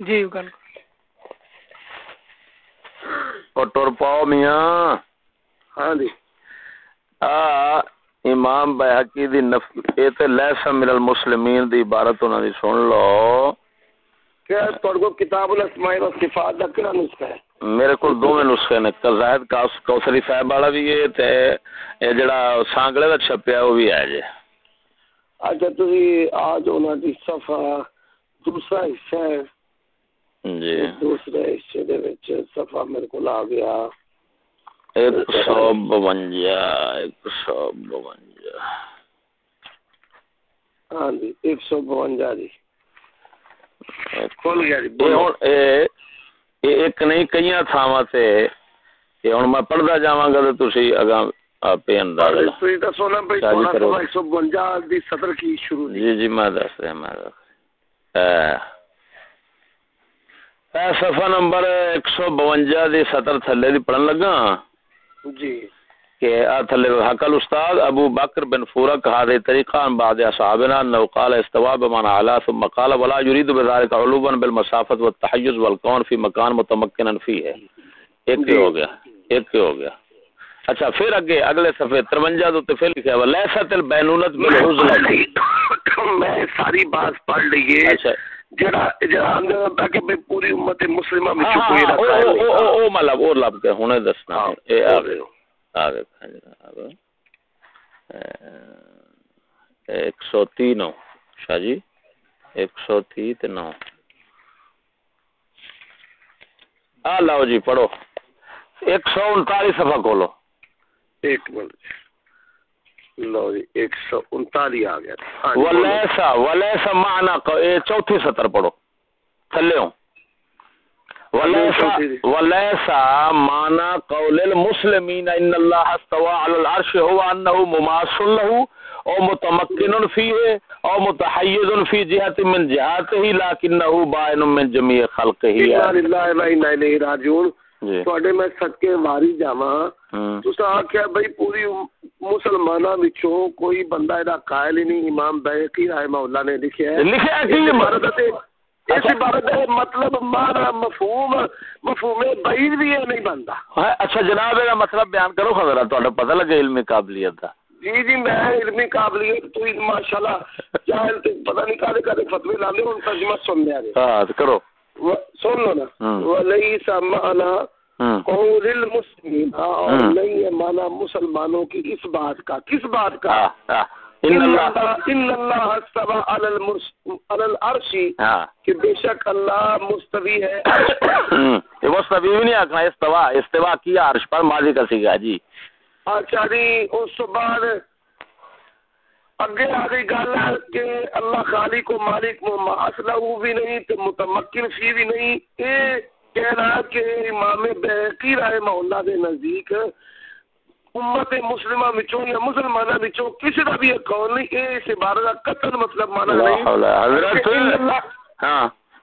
جی گل او ٹر پاؤ میاں۔ ہاں جی۔ آ امام بحقی دی نف اے تے لیسا من المسلمین دی عبارت انہاں دی سن لو۔ کیا تھوڑے کو کتاب الاسماء و صفات دا نسخہ ہے؟ میرے کول دو نسخے نے زاہد کوثری صاحب والا بھی ہے تے اے جڑا سانگلے دا چھپیا وہ بھی ہے جی اچھا تسی آج انہاں دی صفحہ دوسرا حصہ ہے۔ جی۔ دوسرے حصے دے وچ صفحہ میرے کو آ گیا۔ ایک سو بونجا ایک سو بونجا ہاں جی ایک سو بونجا جی۔ کھول گیا جی ہن اے ایک نہیں کئی تھاواں تے یہ ہن میں پڑھدا جاواں گا تے تسی اگاں آپ اندازہ تسی دسو نا جی دی کی شروع دی جی جی میں دس رہا میں اے صفحہ نمبر ایک سو بونجا دی سطر تھلے دی پڑھن لگا جی کہ آ تھلے حقل استاد ابو بکر بن فورق هذا طریقہ عن بعض اصحابنا انه قال استوى بمعنى على ثم قال ولا يريد بذلك علوا بالمسافه والتحيز والكون في مكان متمكنا فيه۔ ایک ہی ہو گیا۔ ایک ہو گیا۔ اچھا پھر اگے اگلے صفحے 53 تو پھر لکھا ہوا لیست البینونت بالعزلہ میں ساری بات پڑھ لیے اچھا۔ جڑا جڑا اندر تاکہ بھئی پوری امت مسلمہ میں کوئی نہ او قائم او نہیں او تھا او اور لب کے ہنے دسنا اے ہو آگے گئے ہو۔ آگے جناب ایک سو تی نو شاہ جی ایک سو تی تے نو۔ آ لاؤ جی پڑھو۔ ایک سو انتالیس صفحہ کھولو۔ ایک منٹ۔ لو جی ایک سو انتالیس آ گیا ہاں جی،۔ ولیسا ولیسا معنی چوتھی سطر پڑھو۔ تھلے ہوں۔ ولیسا ولیسا معنی قول المسلمین ان اللہ استوى على العرش هو انه مماثل له او متمكن فيه او متحيز في جهة من جهاته لكنه باين من جميع خلقه انا للہ و انا الیہ راجعون۔ جی ਤੁਹਾਡੇ ਮੈਂ ਸਦਕੇ ਵਾਰੀ ਜਾਵਾਂ ہم۔ ਤੁਸੀਂ ਆਖਿਆ ਬਈ ਪੂਰੀ ਮੁਸਲਮਾਨਾਂ ਵਿੱਚੋਂ ਕੋਈ ਬੰਦਾ ਇਹਦਾ ਕਾਇਲ ਹੀ ਨਹੀਂ ਇਮਾਮ ਬੈਕੀ ਰਹਿਮਹੁੱਲਾ ਨੇ ਲਿਖਿਆ ਹੈ لکھا ਇਸ کی عبارت ਦੇ اس اچھا۔ عبارت ਦਾ مطلب مانا مفہوم مفہوم بعید بھی یہ نہیں بنتا اچھا جناب یہ مطلب بیان کرو خبر تھوڑا پتہ لگے علمی قابلیت کا جی جی میں علمی قابلیت تو ماشاءاللہ جاہل تے پتہ نہیں کالے کالے فتوی لانے ان ترجمہ سن لیا جی ہاں کرو و- سن لو نا۔ قول المسلمین اور۔ نہیں ہے مانا مسلمانوں کی اس بات کا. کس بات کا؟ ہاں، ہاں۔ ان اللہ. علی العرش. ہاں. کہ بے شک اللہ مستوی ہے. بھی نہیں آکھنا استوا استوا کیا عرش پر ماضی کا سیگا جی. اچھا جی اس بعد اگے آ گئی گل ہے کہ اللہ خالق و مالک و اصلہ بھی نہیں تو متمکن فی بھی نہیں۔ یہ کہنا کہ امام بحقی رحمہ اللہ دے نزدیک امت مسلمہ وچوں یا مسلمانہ وچوں کسی دا بھی یہ قول نہیں اے اس عبارت دا قطن مطلب مانا نہیں۔ حضرت اللہ- ہاں۔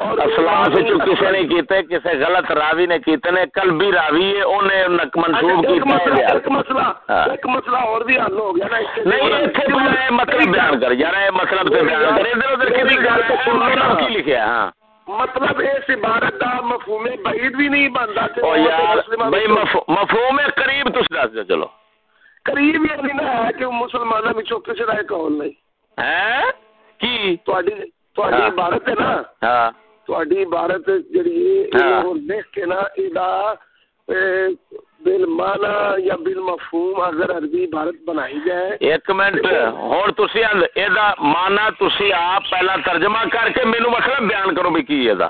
اسلام سے جو کسی نے کیتے کسی غلط راوی نے کیتے نے کل بھی راوی ہے انہیں منسوب اچھا، کیتا مسئلہ ہے ایک مسئلہ ہاں۔ ایک مسئلہ اور بھی حل ہو گیا نا۔ نہیں پہلے یہ مطلب بیان کر یار یہ مطلب سے بیان کر۔ ادھر ادھر کدھر جا رہا ہے؟ مطلب کی لکھیا ہے؟ ہاں۔ مطلب اس عبارت دا مفہوم بعید بھی نہیں بنتا کہ او یار بھائی مفہوم قریب تس دس دو چلو۔ قریب یہ نہیں ہے کہ مسلمانوں وچوں کسی دا قول نہیں۔ ہیں کی؟ تہاڈی تہاڈی ہاں۔ عبارت ہے نا۔ ہاں۔ تہاڈی عبارت جڑی ہے ہاں۔ یہ لکھ کے نا ایدا بالمعنی یا بالمفہوم اگر عربی عبارت بنائی جائے ایک منٹ ہوں تسی یہ مانا تسی آپ پہلا ترجمہ کر کے مینو مطلب بیان کرو بھی کی یہ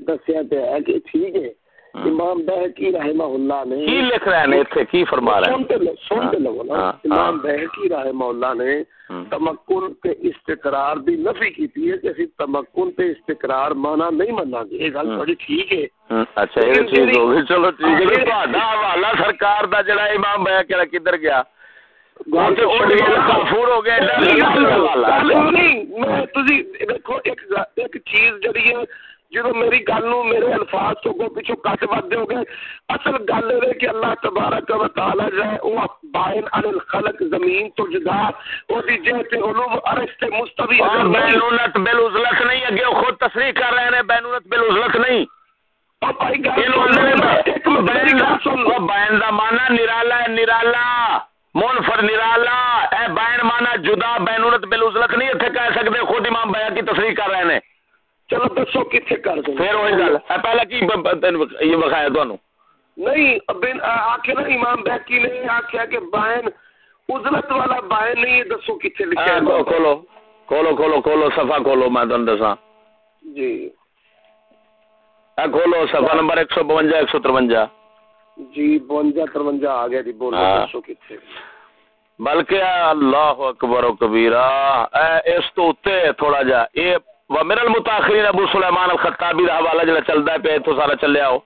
دسیا تے ہے کہ ٹھیک ہے۔ امام بہکی رحمہ اللہ نے کی لکھ رہے ہیں اتنے کی فرما رہے ہیں؟ سنتے لو نا۔ ہاں، امام ہاں۔ بہکی رحمہ اللہ نے۔ تمکن تے استقرار دی نفی کیتی ہے کہ اسی تمکن تے استقرار مانا نہیں مننا گے۔ یہ گل۔ بڑی ٹھیک ہے۔ اچھا یہ چیز ہو گئی۔ چلو ٹھیک ہے۔ تہاڈا حوالہ سرکار دا جڑا امام بیا کہڑا کدھر گیا؟ کافور ہو گیا نہیں، میں تسی دیکھو ایک ایک چیز جڑی ہے جدو میری گل نو میرے الفاظ تو کو پیچھو کٹ ود دو گے اصل گل یہ کہ اللہ تبارک و تعالی جو ہے وہ بائن عن الخلق زمین تو جدا وہ دی جہت علوم عرش تے مستوی اگر نہیں بینونت بالعزلت نہیں اگے خود تصریح کر رہے ہیں بینونت بالعزلت نہیں۔ بین دا مانا نرالا ہے نرالا۔ منفر نرالا۔ اے بین مانا جدا بینونت بالعزلت نہیں اتنے کہہ سکتے خود امام بیا کی تصریح کر رہے ہیں چلو دسو کتنے کر دیں پھر وہی گل۔ اے پہلے کی یہ بخایا تانوں نہیں بن آخر نا امام بیکی نے آخیا کہ بائن عزلت والا بائن نہیں ہے دسو کتنے لکھا ہے کھولو کھولو۔ کھولو کھولو صفحہ کھولو میں تانوں دساں۔ جی۔ اے کھولو صفحہ نمبر 152 153 جی بونجا ترونجا آ گیا جی بولو ہاں۔ دسو کتنے بلکہ اللہ اکبر و کبیرہ اے اس تو اتے ہے تھوڑا جا اے ومن المتاخرین ابو سلیمان الخطابی دا حوالہ جڑا چلدا ہے پہ تو سارا چلیا ہو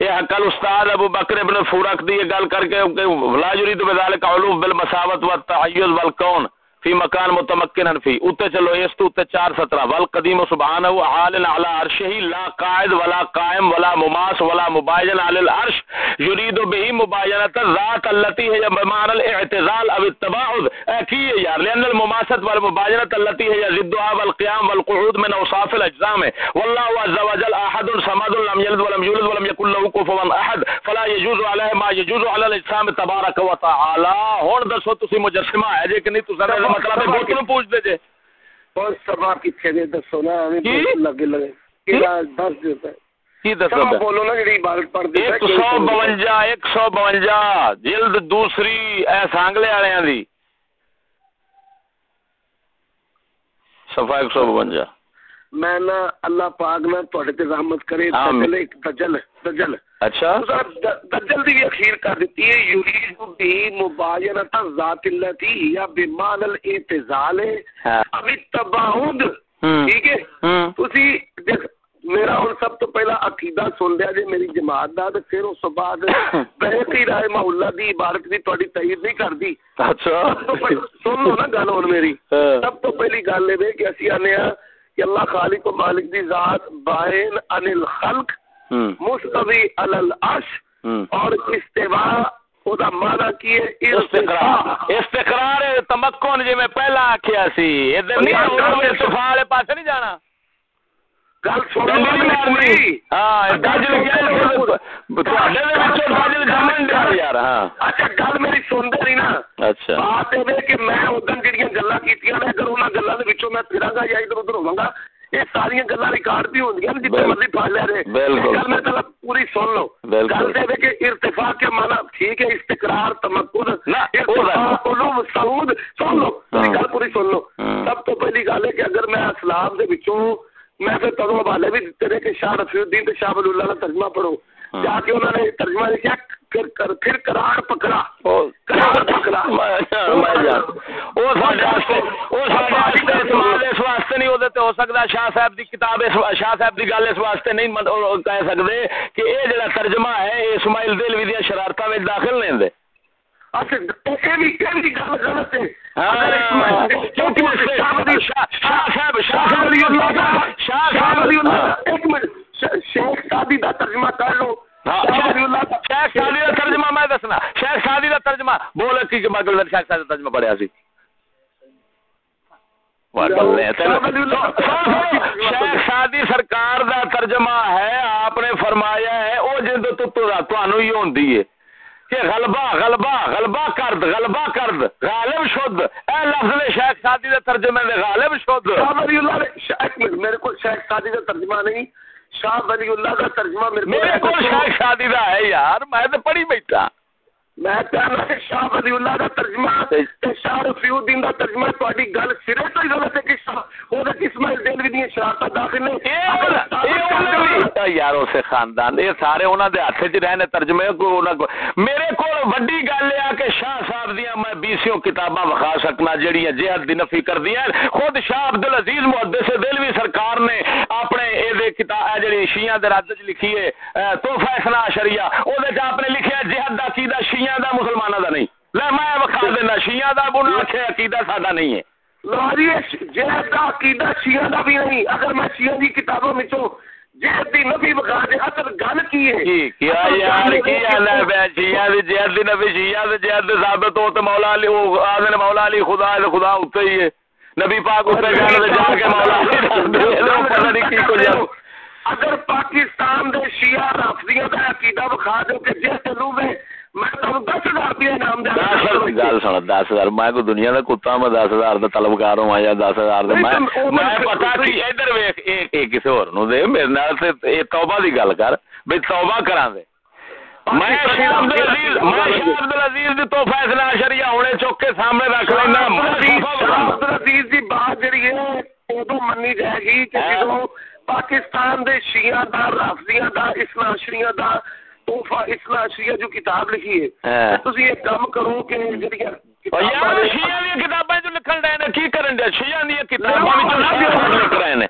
یہ حقل استاد ابو بکر ابن فورق دی یہ گل کر کے کہ لا یرید بذلک علوم بالمساوات والتعیز والکون۔ فی مکان متمکن فی اتے چلو اس تو اتے چار سترہ ول والقدیم سبحانہ عال علی عرشہ لا قائد ولا قائم ولا مماس ولا مباین علی العرش، یرید به مباینۃ الذات التي هي بمعنى الاعتزال او التباعد اے کی یار؟ لان المماست والمباینۃ التي هي ضدها والقيام والقعود من اوصاف الاجسام۔ والله عز وجل احد صمد لم يلد ولم يولد ولم يكن له كفوا احد۔ فلا يجوز عليه ما يجوز على الاجسام تبارك وتعالى ہن دسو تسی مجسمہ ہے، جے کہ نہیں تساں دا مطلب ہے بہت پوچھ ہمیں لگے لگے۔ دس دیتا ہے۔ بولو نا ایک سو بونجا ایک سو بونجا جلد دوسری سانگلے والے دی۔ صفحہ ایک سو بونجا۔ میں نا اللہ پاک تے رحمت کرے دجل دجل۔ اچھا دجل دی اخیر کر دیتی ہے یرید بھی مباینۃ ذات اللتی یا بمان الاعتزال ہاں اب۔ ٹھیک ہے۔ تسی میرا ہن سب تو پہلا عقیدہ سن لیا جی میری جماعت دا تے پھر اس بعد بہتی رحمہ اللہ دی عبارت بھی تہاڈی تائید نہیں کردی اچھا سن لو نا گل ہن میری ہاں۔ سب تو پہلی گل یہ کہ اسی آنے ہاں کہ اللہ خالق و مالک دی ذات عن الخلق۔ مستوی علی العرش۔ ہم۔ اور استوا او دا معنی کی ہے استقرار۔ استقرار تمکن جی میں پہلا آخیا سی۔ ادھر نہیں علوم ارتفاع والے پاسے نہیں جانا۔ گل سنو۔ ڈنڈی نہیں مارنی ہاں گج لگیا تواڈے دے وچوں گج جمن دیا یار ہاں۔ اچھا گل میری سنتے نہیں نا۔ اچھا۔ بات یہ کہ میں ادھر جہاں گلا کی اگر انہوں گلوں کے میں پھرا یہ ساری گلا ریکارڈ بھی ہوں بل- مرضی پڑھ لے رہے بالکل۔ گل میں پہلے پوری سن لو۔ گل یہ کہ ارتفاع کے مانا ٹھیک ہے استقرار تمکن علوم سعود سن لو میری ہاں۔ گل پوری سن لو ہاں۔ سب تو پہلی گل ہے کہ اگر میں اسلام کے بچوں میں پھر تدوں حوالے بھی دیتے رہے کہ شاہ رفیع الدین تے شاہ اللہ کا ترجمہ پڑھو ہاں۔ جا کے انہوں نے ترجمہ لکھا پھر کر پھر پکڑا۔ کراڑ پکڑا۔ میں جان- میں جان۔ او ساڈے واسطے او ساڈے واسطے اعتماد اس واسطے نہیں ہوتے ہو سکتا شاہ صاحب دی کتاب اس شاہ صاحب دی گل اس واسطے نہیں کہہ سکتے کہ اے جڑا ترجمہ ہے اے اسماعیل دلوی دی شرارتاں وچ داخل نہیں ہوندے۔ اچھا یہ بھی یہ بھی گل غلط ہے۔ ہاں، کیونکہ شاہ ہے۔ شاہ ولی اللہ سنو، سنو، شیخ سادی سرکار دا ترجمہ ہے آپ نے فرمایا ہے او جد تو تانوں ہی ہوندی ہے۔ کہ غلبہ غلبہ غلبہ کرد غلبہ کرد غالب شد اے لفظ نے شیخ سادی دے ترجمے دے غالب شد شاہ ولی اللہ نے ش- ایک منٹ میرے کو شیخ سادی کا ترجمہ نہیں شاہ ولی اللہ کا ترجمہ میرے کو میرے کو شیخ سادی دا ہے یار میں پڑھی بیٹھا۔ میں کہنا کہ شاہ ولی اللہ دا ترجمہ تے- شاہ رفیع الدین دا ترجمہ تہاڈی گل سرے تو ہی غلط ہے کہ شاہ او دا اسماعیل دلوی دی شرارتاں داخل نے اگر ثابت یار اسے خاندان۔ یہ سارے انہوں دے ہاتھ چ رہنے ترجمے کو انہاں کو میرے کو وڈی گل ہے کہ شاہ صاحب دیاں میں بیسیوں کتاباں وکھا سکنا جہاں جہاد دی نفی کر دیا خود شاہ عبد العزیز محدث دلوی سرکار نے اپنے اے دے کتاب جڑی شیعہ دے رد چ لکھی ہے اے، تحفہ اثنا شریعہ او دے چ آپ نے لکھیا جہاد دا عقیدہ شیعہ دا مسلماناں دا نہیں۔ لے میں وکھا دینا شیعہ دا انہاں آکھیا عقیدہ ساڈا نہیں ہے۔ لواری جہد کا عقیدہ شیعہ دا بھی نہیں۔ اگر میں شیعہ دی کتابوں وچوں جہد دی نفی بخا دے اصل گل کی ہے؟ کی کیا اصل یار گل کی یہ حال ہے کہ بے شیعہ دی جہاد دی نبی شیعہ دی جہاد دی ثابت ہو تے مولا علی مولا خدا ہے خدا ہی ہے۔ نبی پاک جان کے مولا علی پتہ نہیں کی اگر پاکستان دے شیعہ رافضیاں دا عقیدہ بخا دو کہ جے چلو میں گل سن دس ہزار۔ میں کوئی دنیا کا کتا میں دس ہزار کا طلبکار ہوں یا دس ہزار پتا کی ادھر ویخ کسی نو دے۔ میرے نال توبہ دی گل کر بھئی توبہ کراں دے۔ میں دی توفہ اثنا شریعہ ہونے چوک کے سامنے رکھ لینا العزیز دی بات جڑی ہے ادو منی جائے گی کہ ہاں۔ جدو پاکستان دے شیعہ دا رافضیاں دا اسنا شریعہ دا توفہ اسنا شریعہ جو کتاب لکھی ہے ہاں۔ تسی ایک کام کرو کہ او یار شیعہ دی کتاباں جو لکھن رہے نے کی کرن دے شیعہ دی کتاباں وچ شیعہ لکھ رہے نے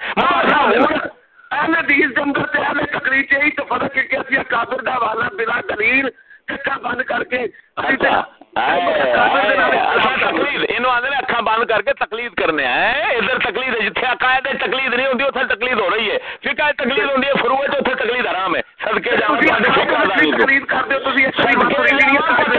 اہل حدیث دے اندر تے اہل تقریر چ ہی تو فرق ہے کہ اسی قادر دا حوالہ بلا دلیل چکا بند کر کے اسی اکھاں بند کر کے تقلید کرنے ادھر تقلید عقائد تقلید نہیں تقلید ہو رہی ہے۔ تقلید ہے تقلید حرام ہے۔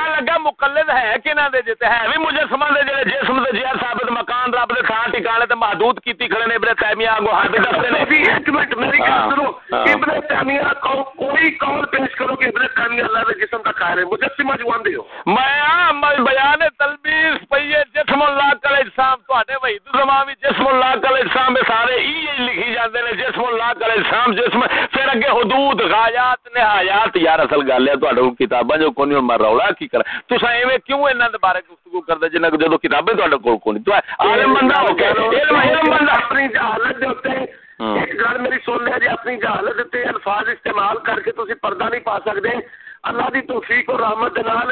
لگا مقلد ہے دے جتے ہے بھی مجسمہ دے جڑے جسم دے ثابت مکان رب دے تھان ٹھکانے تے محدود کیتی کھڑے نے ابن تیمیہ آگو ہاتھ دستے نے۔ تسی ایک منٹ میری ہاں، گل سنو۔ ہاں۔ ابن تیمیہ کو کوئی قول پیش کرو کہ ابن تیمیہ اللہ دے جسم کا قائل ہے مجسمہ جو آندے ہو۔ میں بیان تلبیس پئیے جسم اللہ کل اجسام تواڈے وحید زمان وچ جسم اللہ اجسام میں سارے ای لکھی جاندے نے جسم اللہ کل اجسام جسم پھر اگے حدود غایات نہایات یار اصل گل ہے تواڈے کول کتاباں جو کوئی مر رولا کی کر تساں ایویں کیوں انہاں دے بارے گفتگو کردے جنہاں جدوں کتابیں تواڈے کول کوئی تو عالم بندہ ہو کے علم علم بندہ۔ اپنی جہالت دے اوتے ہاں۔ ایک گل میری سن لیا جی اپنی جہالت تے الفاظ استعمال کر کے تسی پردہ نہیں پا سکدے۔ اللہ دی توفیق اور رحمت دے نال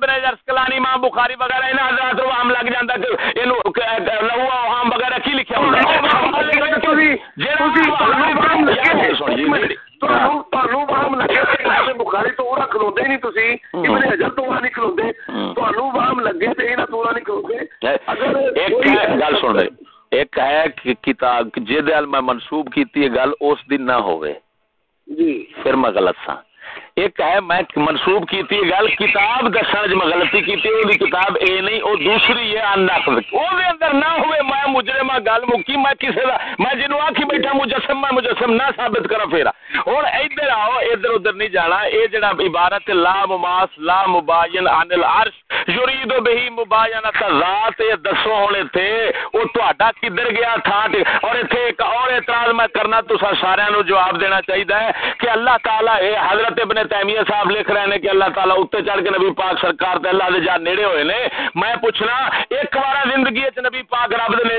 امام بخاری وغیرہ انہاں حضرات نو وہم لگ جاندا کہ اینو لہو وہم وغیرہ کی لکھیا گل منسوب اس دن نہ جی۔ سا ایک ہے، میں منسوب کیتی گل، کتاب دسن جی میں غلطی کیتی ہے دی کتاب اے نہیں، وہ دوسری ہے ان نقد او اندر نہ ہوئے میں گل مکی، میں کسے دا میں جنوں آکھی بیٹھا، مجسم، میں مجسم نہ ثابت کرا پھیرا۔ ہن ادھر آؤ ادھر ادھر نہیں جانا۔ اے جڑا عبارت لا مماس، لا مباین عن العرش، یرید بہی مباینۃ ذات یہ دسو ہن ایتھے، او تہاڈا کدھر گیا تھا اور ایتھے ایک اور اعتراض میں کرنا تسا سارے نو جواب دینا چاہیے ہے کہ اللہ تعالی، اے حضرت ابن تیمیہ صاحب لکھ رہے ہیں کہ اللہ تعالی اتنے چڑھ کے نبی پاک سرکار تے اللہ دے جا نیڑے ہوئے نے۔ میں پوچھنا، ایک بار زندگی وچ نبی پاک رب دے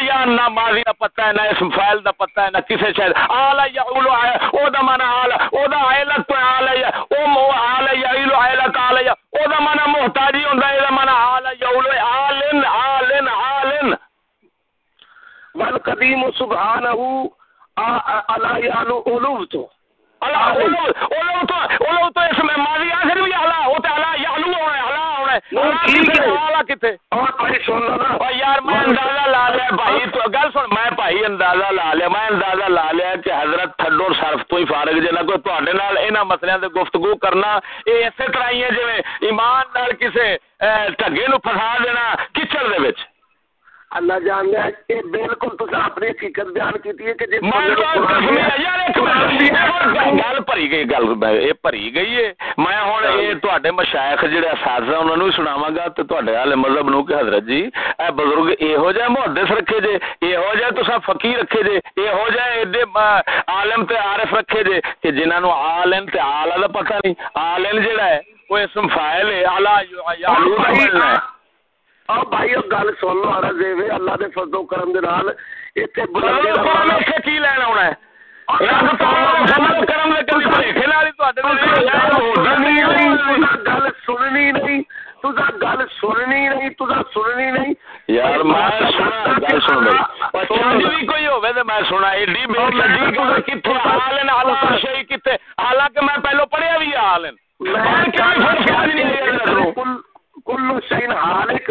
یا دا پتہ ہے نہ اسم فاعل دا پتہ ہے نہ کسے شے اعلی یعول او دا معنی اعلی او دا عیلت تو اعلی او مو اعلی یعول عیلت اعلی او دا معنی محتاجی ہوندا ہے دا معنی اعلی یعول عالن عالن عالن بل قدیم سبحانہ اللہ یعنی علوم تو اللہ اولو اولو تو اولو تو اس میں ماضی آخر بھی اعلی یار میں اندازہ لا لیا بھائی تو گل سن میں بھائی اندازہ لا لیا میں اندازہ لا لیا کہ حضرت تھڈو صرف تو ہی فارغ جے نہ کوئی تواڈے نال انہاں مسئلیاں تے گفتگو کرنا اے اسی طرح ہی ہے جویں ایمان نال کسے ٹھگے نو پھسا دینا کچڑ دے وچ اللہ ہے کہ بالکل تو اپنی حقیقت بیان کی ہے کہ جس یار ایک منٹ گل بھری گئی گل یہ بھری گئی ہے۔ میں مشائخ جڑے اساتذہ سناواں گا تے تواڈے والے مذہب نو کہ حضرت جی اے بزرگ یہو جہ محدث رکھے جے یہو جہ تساں فقیر رکھے جے یہو جہ ایڈے عالم تے عارف رکھے جے کہ جنہاں نو عالم تے اعلی دا پتہ نہیں عالم جڑا ہے وہ اسم فاعل ہے اعلی یعلو ہے۔ او بھائی او گل سن لو ہرا دے وے اللہ دے فضل و کرم دے نال ایتھے بلند دے نال ایتھے کی لین اونا ہے؟ رب تعالی فضل و کرم دے کوئی بھائی کھلا لے تواڈے دے نال ہو گل سننی نہیں تو ذا گل سننی نہیں تو ذا سننی نہیں یار میں سن گل سن بھائی پچھن بھی کوئی ہوے تے میں سنا ایڈی بے لگی تو کتھے حال ہے نال تو شی کتھے۔ حالانکہ میں پہلو پڑھیا وی حال ہے میں کیا فرق کیا نہیں کل کل شین حالک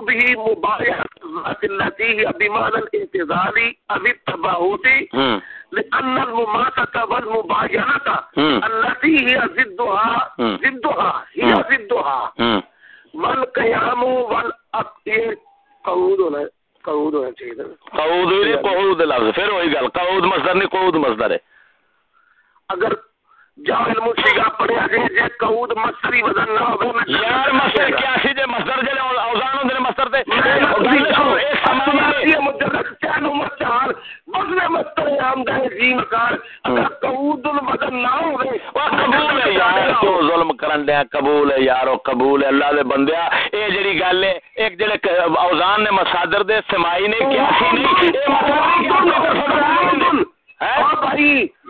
به مبايعة الذات التي هي بمعنى الاعتزال أو التباهد ہوں لأن المماتة. التي هي ضدها. ضدها هي. ضدها والقيام والأقير قعود ہونا قعود ہونا چاہیے قعود بھی قعود لفظ پھر وہی گل قعود مصدر نہیں قعود مصدر ہے اگر جاہل مصیغہ پڑھیا جائے جے قعود مصری وزن نہ میں یار مصدر کیا سی جے مصدر جے اوزان ہوندے نے مصدر تے؟ اے سماوی مجرد وزن جی مکار اگر قعود نہ وہ قبول ہے یار تو ظلم کرن دیا قبول ہے یارو قبول ہے اللہ دے بندیا۔ اے جڑی گل ہے ایک جڑے اوزان نے مصادر دے سمائی نے کیا سی نہیں اے مطلب نہیں کہ اپنے طرف اوزان نے ہیں؟ اور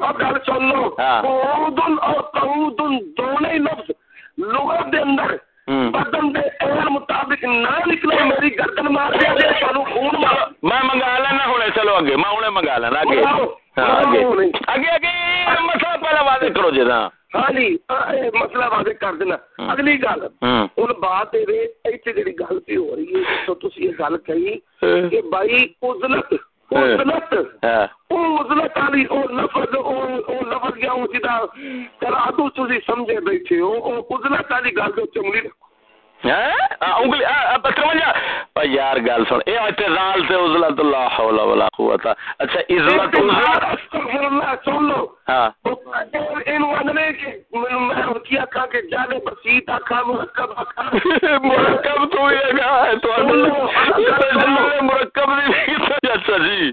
سب گل سن لو۔ ہاں۔ تعودن اور تعودن دونوں ہی لفظ لغت دے اندر بدن دے اہل مطابق نہ نکلے میری گردن مار دیا جے سانو خون مار۔ میں منگا لینا ہونے چلو اگے میں ہونے منگا لینا اگے۔ ہاں، اگے۔ اگے مسئلہ پہلا واضح کرو جی ہاں۔, ہاں جی مسئلہ واضح کر دینا۔ اگلی گل ہوں بات اتنے جی گل پہ ہو رہی ہے تو تھی یہ گل کہی کہ بھائی ازلت ازلت عزلت علی او لفظ او او لفظ گیا او جدا کرا تو تسی سمجھے بیٹھے او او عزلت علی گل تو چملی ہاں؟ یار گل سن رال سے عزلت لا حول ولا قوة اچھا عزلت ہاں۔ مرکب تو مرکب اچھا جی۔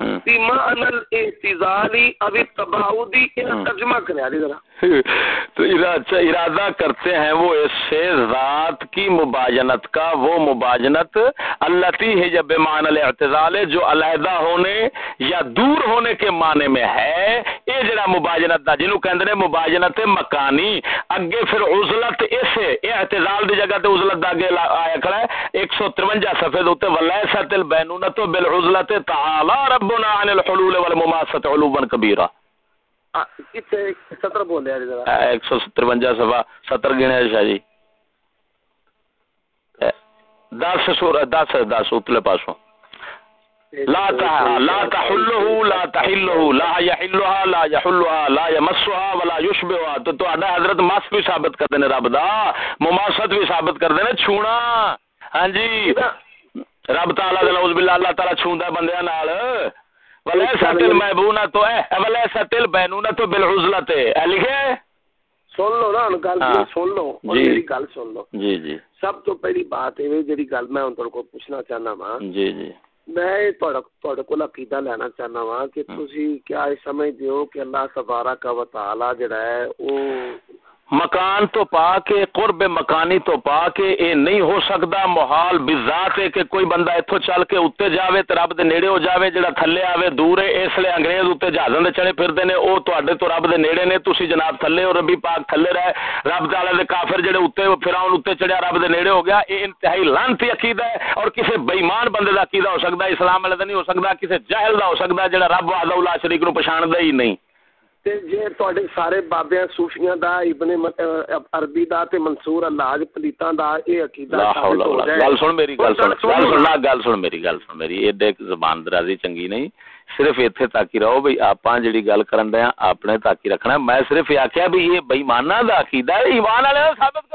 ہوں۔ بمعنى الاعتزال ابھی التباعد ان ترجمہ کریا دی ذرا تو اچھا، ارادہ کرتے ہیں وہ اس سے ذات کی مباجنت کا، وہ مباجنت اللہ ہے جب مان الاعتزال جو علیحدہ ہونے یا دور ہونے کے معنی میں ہے۔ یہ جڑا مباجنت دا، جنہوں کہندے نے مباجنت مکانی۔ اگے پھر عزلت اس اعتزال دی جگہ تے عزلت دا اگے آیا کھڑا ہے۔ 153 صفحے دے اوتے ولیست البینونۃ بالعزلت تعالی ربنا عن الحلول والمماسۃ علوا کبیرہ۔ ستر بولے ایک سو ترونجا سفا ستر گنے شاہ جی۔ دس سور دس دس اتلے پاسوں۔ لا تح لا تحله لا تحله لا يحلها لا يحلها لا يمسها ولا يشبهها تو تہاڈا حضرت مس بھی ثابت کردے نے رب دا مماست بھی ثابت کردے نے چھونا۔ ہاں جی۔ رب تعالی دے نعوذ باللہ اللہ تعالی چھوندا بندیاں نال۔ ولیسا تل محبونا تو ہے ولیسا تل بینونا تو بالعزلت ہے۔ لکھے؟ سن لو نا گل ہاں۔ سن لو جی۔ میری گل سن لو۔ جی جی۔ سب تو پہلی بات ہے جڑی گل میں ہن کو پوچھنا چاہنا وا جی جی۔ میں تہاڈا تہاڈے کول عقیدہ لینا چاہنا وا کہ تسی کیا یہ سمجھدے ہو کہ اللہ تبارک و تعالی جڑا ہے او مکان تو پا کے قرب مکانی تو پا کے اے نہیں ہو سکدا محال بذات ہے کہ کوئی بندہ ایتھوں چل کے اوتے جاوے تے رب دے نیڑے ہو جاوے جڑا تھلے آوے دور ہے، اس لیے انگریز اوتے جہازاں دے چڑھے پھردے نے، او تواڈے تو رب دے نیڑے نے، تسی جناب تھلے اور ربی پاک تھلے رہے، رب تعالی دے کافر جڑے اوتے فرعون اوتے چڑھیا رب دے نیڑے ہو گیا، اے انتہائی لعنتی عقیدہ ہے اور کسے بے ایمان بندے دا عقیدہ ہو سکدا ہے، اسلام والے دا نہیں ہو سکدا کسے جاہل دا ہو سکدا ہے جڑا رب وحدہ لا شریک نو پہچاندے ہی نہیں۔ ایڈے زبان درازی چنگی نہیں۔ صرف ہی رہو بھئی آپاں جڑی گل دے ہاں اپنے تک ہی رکھنا میں صرف یہ آکھیا بھی یہ بے ایماناں دا عقیدہ ایمان ثابت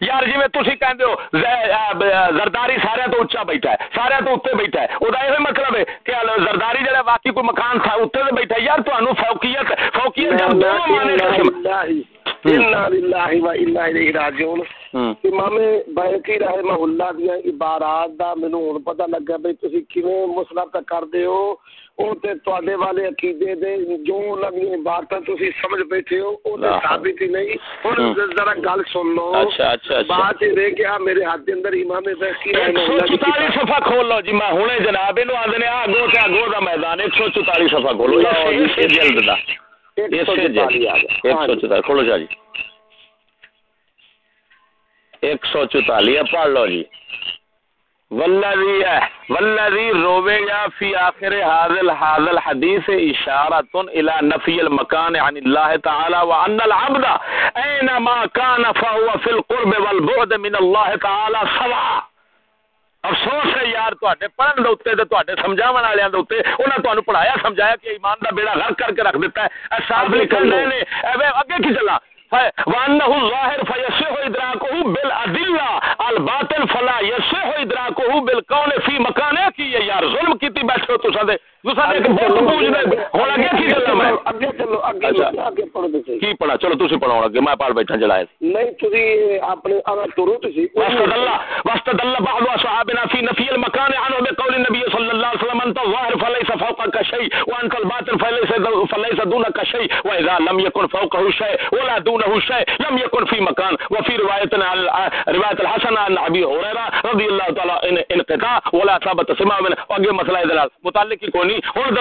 فوقیت رتبی اونوں کہندے نے یار جویں تسی کہندے ہو ز- اہ، ب- زرداری سارے تو اچا بیٹھا ہے سارے تو اتنے بیٹھا ہے وہ یہ مطلب ہے کہ زرداری جڑا باقی کوئی مکان تھا اتنے تو بیٹھا ہے یار تمہیں فوقیت فوقیت جب دونوں مانے قسم انا للہ و انا الیہ راجعون ہوں امام بیقی رحمہ اللہ دیا عبارات دا مینوں ہن پتہ لگا بھئی تسی کیویں مسلط کردے ہو او تے تواڈے والے عقیدے دے جو لگی عبارتاں تسی سمجھ بیٹھے ہو او تے لا۔ ثابت ہی نہیں ہوں۔ ہن ذرا گل سن لو اچھا اچھا اچھا بات یہ رہ گیا میرے ہاتھ کے اندر امام بیقی ایک رحمہ سو اللہ دی چوتالی کتاب- سفا کھول لو جی والذی روے یا فی آخر حاضل حاضل حدیث اشارت الى نفی المکان عن اللہ تعالی وان العبد اینما کان فهو فی القرب والبعد من اللہ تعالی سوا۔ افسوس ہے یار تواڈے پڑھن دے اوتے تے تواڈے سمجھاون والےاں دے اوتے انہاں تانوں پڑھایا سمجھایا کہ ایمان دا بیڑا غرق کر کے رکھ دیتا ہے۔ اے صاحب لکھن لے نے اے اگے کی چلا؟ وانه الظاهر فيصح ادراكه بالادله الباطن فلا يصح ادراكه بالكون في مكانه کی ہے یار ظلم کیتی بیٹھے ہو تساں دے تساں دے ایک بہت پوچھ دے ہن اگے کی گل میں؟ اگے چلو اگے اچھا۔ اگے تے صحیح کی پڑھا؟ چلو تسی پڑھاؤ اگے میں پڑھ بیٹھا جڑا ہے۔ نہیں تسی اپنے اگر ترو تسی۔ واستدل واستدل بعض اصحابنا في نفي المكان عنه بقول النبي صلى الله عليه وسلم انت الظاهر فليس فوقك شيء وانت الباطن فليس فليس دونك شيء واذا لم يكن فوقه شيء ولا دونه شيء لم يكن في مكان وفي روايه على روايه الحسن عن ہو هريره رضي الله تعالى ان انقطاع، ولا ثبت سماع من اگے مسئلہ دلال، متعلق کی کوئی نہیں، ہن